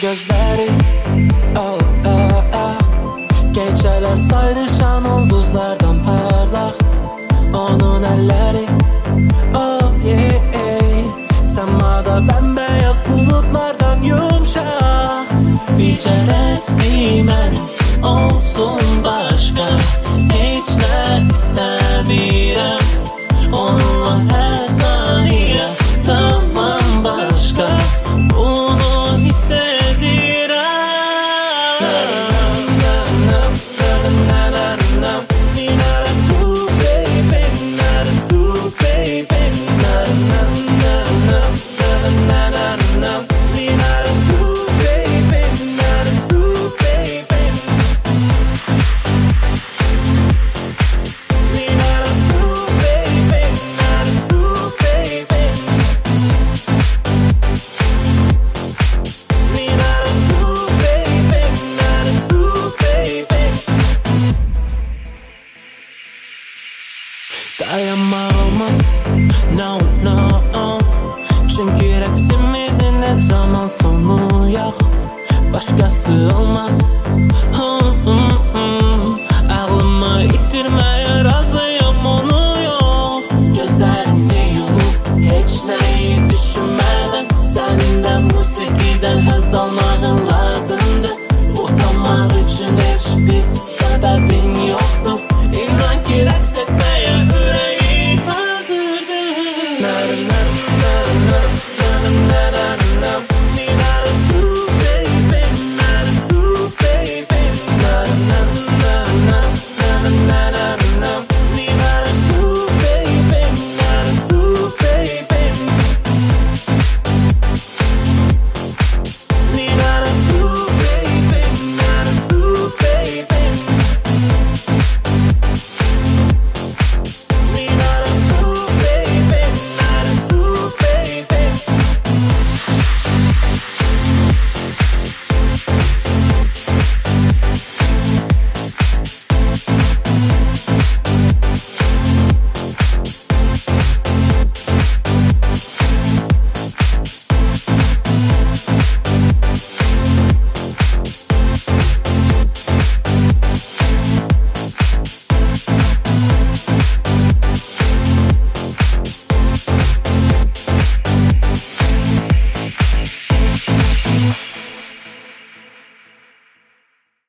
gözleri. Oh, oh, oh. Geceler sayrışan ulduzlardan parlak. Onun elleri. Oh, yeah, yeah. Semada bembeyaz bulutlardan yumuşak. Birce reslimen olsun başka Dayanmaz No no Çünkü reksimizin ne zaman sonu yok? Başkası olmaz. Hı, hı,